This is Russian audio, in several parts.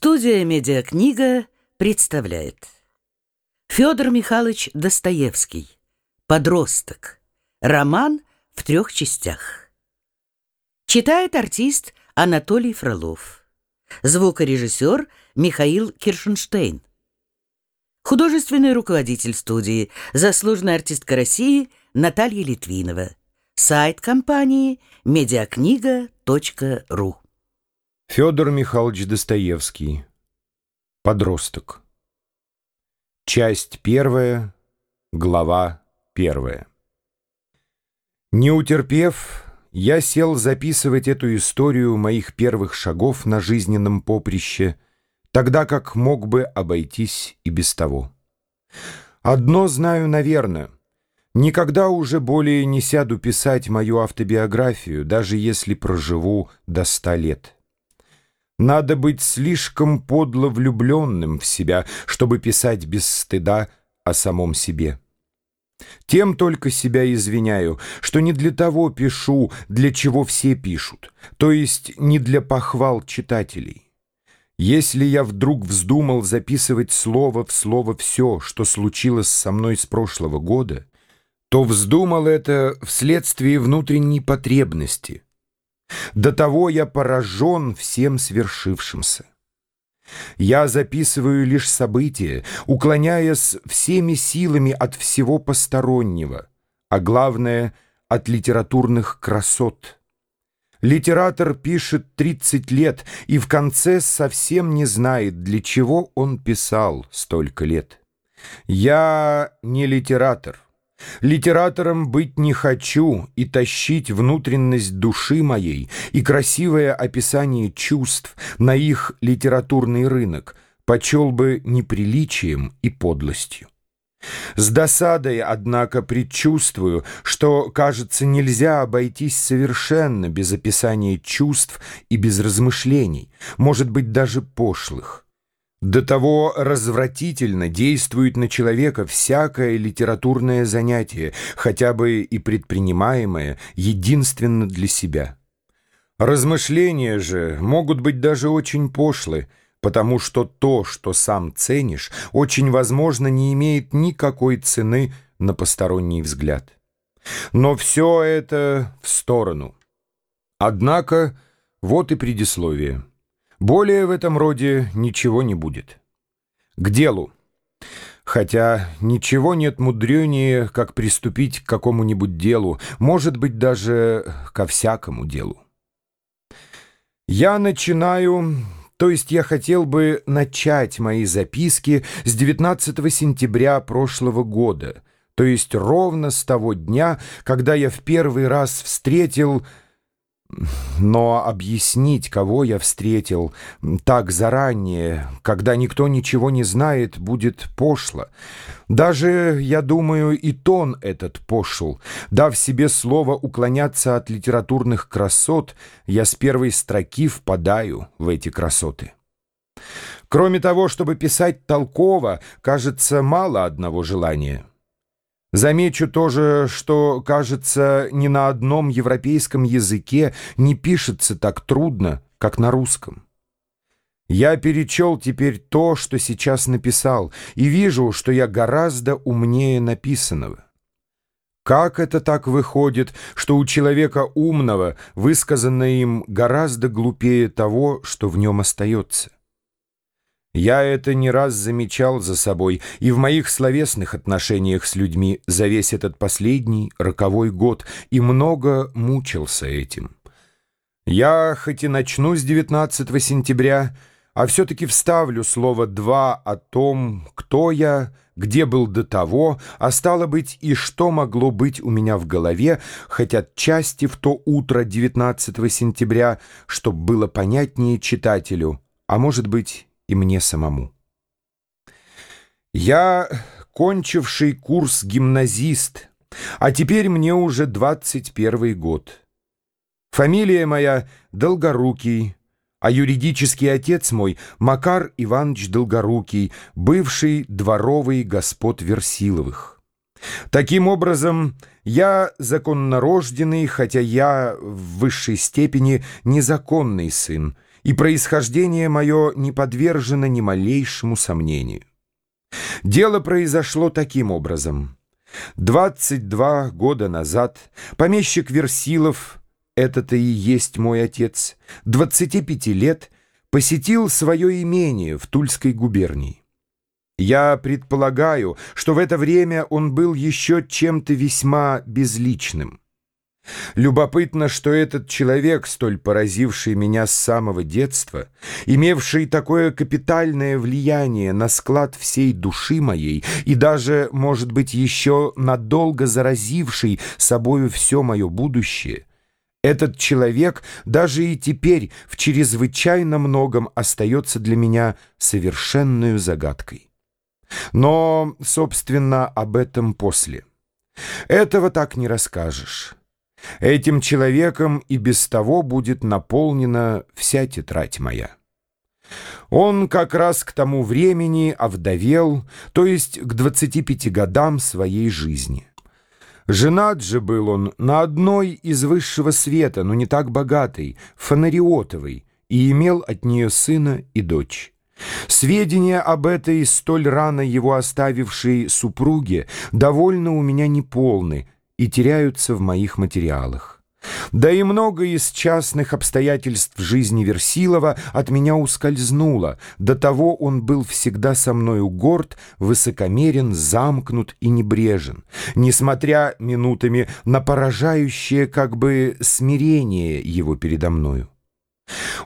Студия «Медиакнига» представляет. Федор Михайлович Достоевский. «Подросток» Роман в трех частях. Читает артист Анатолий Фролов. Звукорежиссер Михаил Киршенштейн. Художественный руководитель студии Заслуженная артистка России Наталья Литвинова. Сайт компании медиакнига.ру Федор Михайлович Достоевский. Подросток. Часть первая, глава первая. Не утерпев, я сел записывать эту историю моих первых шагов на жизненном поприще, тогда как мог бы обойтись и без того. Одно знаю, наверное, никогда уже более не сяду писать мою автобиографию, даже если проживу до ста лет. Надо быть слишком подло влюбленным в себя, чтобы писать без стыда о самом себе. Тем только себя извиняю, что не для того пишу, для чего все пишут, то есть не для похвал читателей. Если я вдруг вздумал записывать слово в слово все, что случилось со мной с прошлого года, то вздумал это вследствие внутренней потребности — до того я поражен всем свершившимся. Я записываю лишь события, уклоняясь всеми силами от всего постороннего, а главное — от литературных красот. Литератор пишет 30 лет и в конце совсем не знает, для чего он писал столько лет. Я не литератор. Литератором быть не хочу и тащить внутренность души моей и красивое описание чувств на их литературный рынок почел бы неприличием и подлостью. С досадой, однако, предчувствую, что, кажется, нельзя обойтись совершенно без описания чувств и без размышлений, может быть, даже пошлых. До того развратительно действует на человека всякое литературное занятие, хотя бы и предпринимаемое единственно для себя. Размышления же могут быть даже очень пошлы, потому что то, что сам ценишь, очень возможно не имеет никакой цены на посторонний взгляд. Но все это в сторону. Однако вот и предисловие. Более в этом роде ничего не будет. К делу. Хотя ничего нет мудренее, как приступить к какому-нибудь делу, может быть, даже ко всякому делу. Я начинаю, то есть я хотел бы начать мои записки с 19 сентября прошлого года, то есть ровно с того дня, когда я в первый раз встретил но объяснить, кого я встретил так заранее, когда никто ничего не знает, будет пошло. Даже, я думаю, и тон этот пошел. Дав себе слово уклоняться от литературных красот, я с первой строки впадаю в эти красоты. Кроме того, чтобы писать толково, кажется, мало одного желания — Замечу тоже, что, кажется, ни на одном европейском языке не пишется так трудно, как на русском. Я перечел теперь то, что сейчас написал, и вижу, что я гораздо умнее написанного. Как это так выходит, что у человека умного высказанное им гораздо глупее того, что в нем остается? Я это не раз замечал за собой и в моих словесных отношениях с людьми за весь этот последний роковой год и много мучился этим. Я хоть и начну с 19 сентября, а все-таки вставлю слово «два» о том, кто я, где был до того, а стало быть, и что могло быть у меня в голове, хоть отчасти в то утро 19 сентября, чтоб было понятнее читателю, а может быть и мне самому. Я кончивший курс гимназист, а теперь мне уже 21 год. Фамилия моя Долгорукий, а юридический отец мой Макар Иванович Долгорукий, бывший дворовый господ Версиловых. Таким образом, я законнорожденный, хотя я в высшей степени незаконный сын, и происхождение мое не подвержено ни малейшему сомнению. Дело произошло таким образом. 22 года назад помещик Версилов, это-то и есть мой отец, 25 лет, посетил свое имение в Тульской губернии. Я предполагаю, что в это время он был еще чем-то весьма безличным. Любопытно, что этот человек, столь поразивший меня с самого детства, имевший такое капитальное влияние на склад всей души моей и даже, может быть, еще надолго заразивший собою все мое будущее, этот человек даже и теперь в чрезвычайно многом остается для меня совершенную загадкой. Но, собственно, об этом после. Этого так не расскажешь. Этим человеком и без того будет наполнена вся тетрадь моя. Он как раз к тому времени овдовел, то есть к 25 годам своей жизни. Женат же был он на одной из высшего света, но не так богатой, Фонариотовой, и имел от нее сына и дочь. Сведения об этой столь рано его оставившей супруге довольно у меня неполны, и теряются в моих материалах. Да и много из частных обстоятельств жизни Версилова от меня ускользнуло. До того он был всегда со мною горд, высокомерен, замкнут и небрежен, несмотря минутами на поражающее как бы смирение его передо мною.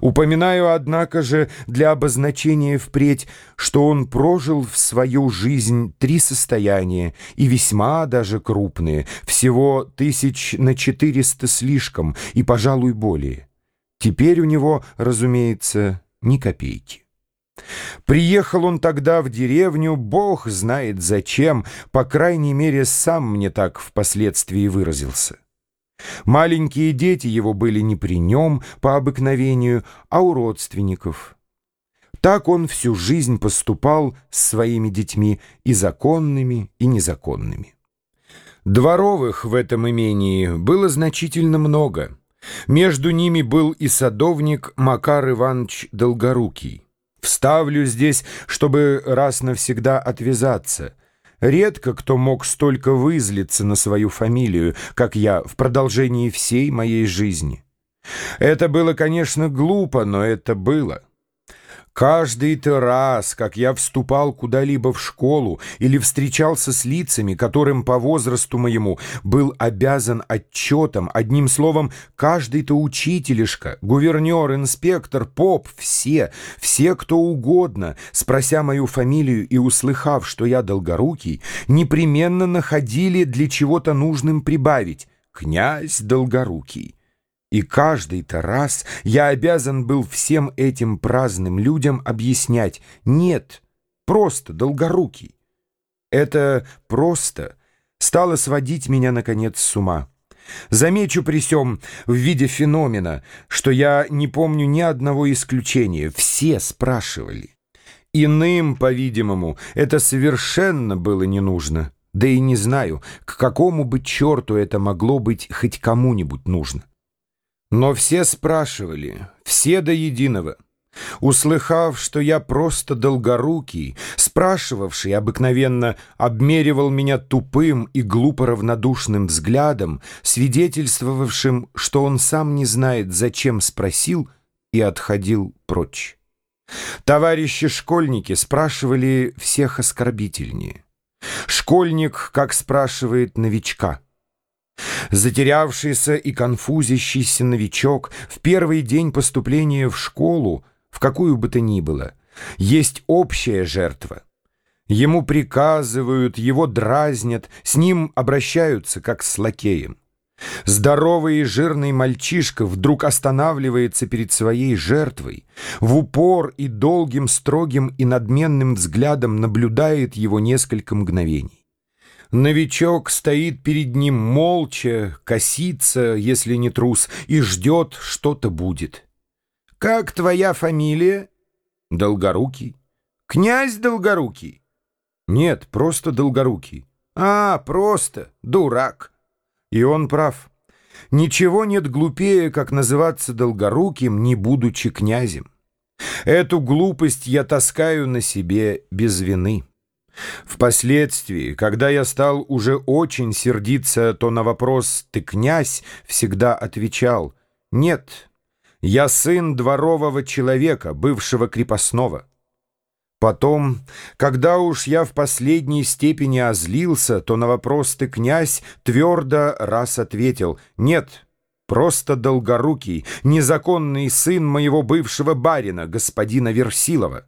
Упоминаю, однако же, для обозначения впредь, что он прожил в свою жизнь три состояния, и весьма даже крупные, всего тысяч на четыреста слишком, и, пожалуй, более. Теперь у него, разумеется, ни копейки. Приехал он тогда в деревню, бог знает зачем, по крайней мере, сам мне так впоследствии выразился. Маленькие дети его были не при нем по обыкновению, а у родственников. Так он всю жизнь поступал с своими детьми и законными, и незаконными. Дворовых в этом имении было значительно много. Между ними был и садовник Макар Иванович Долгорукий. Вставлю здесь, чтобы раз навсегда отвязаться — Редко кто мог столько вызлиться на свою фамилию, как я в продолжении всей моей жизни. Это было, конечно, глупо, но это было. Каждый-то раз, как я вступал куда-либо в школу или встречался с лицами, которым по возрасту моему был обязан отчетом, одним словом, каждый-то учителишка, гувернер, инспектор, поп, все, все кто угодно, спрося мою фамилию и услыхав, что я долгорукий, непременно находили для чего-то нужным прибавить «князь долгорукий». И каждый-то раз я обязан был всем этим праздным людям объяснять «нет, просто долгорукий». Это «просто» стало сводить меня, наконец, с ума. Замечу при всем в виде феномена, что я не помню ни одного исключения. Все спрашивали. Иным, по-видимому, это совершенно было не нужно. Да и не знаю, к какому бы черту это могло быть хоть кому-нибудь нужно. Но все спрашивали, все до единого. Услыхав, что я просто долгорукий, спрашивавший обыкновенно обмеривал меня тупым и глупо равнодушным взглядом, свидетельствовавшим, что он сам не знает, зачем спросил, и отходил прочь. Товарищи-школьники спрашивали всех оскорбительнее. Школьник, как спрашивает новичка — Затерявшийся и конфузящийся новичок в первый день поступления в школу, в какую бы то ни было, есть общая жертва. Ему приказывают, его дразнят, с ним обращаются, как с лакеем. Здоровый и жирный мальчишка вдруг останавливается перед своей жертвой, в упор и долгим, строгим и надменным взглядом наблюдает его несколько мгновений. Новичок стоит перед ним молча, косится, если не трус, и ждет, что-то будет. «Как твоя фамилия?» «Долгорукий». «Князь Долгорукий?» «Нет, просто Долгорукий». «А, просто, дурак». И он прав. Ничего нет глупее, как называться долгоруким, не будучи князем. Эту глупость я таскаю на себе без вины. Впоследствии, когда я стал уже очень сердиться, то на вопрос «ты князь?» всегда отвечал «нет, я сын дворового человека, бывшего крепостного». Потом, когда уж я в последней степени озлился, то на вопрос «ты князь?» твердо раз ответил «нет, просто долгорукий, незаконный сын моего бывшего барина, господина Версилова».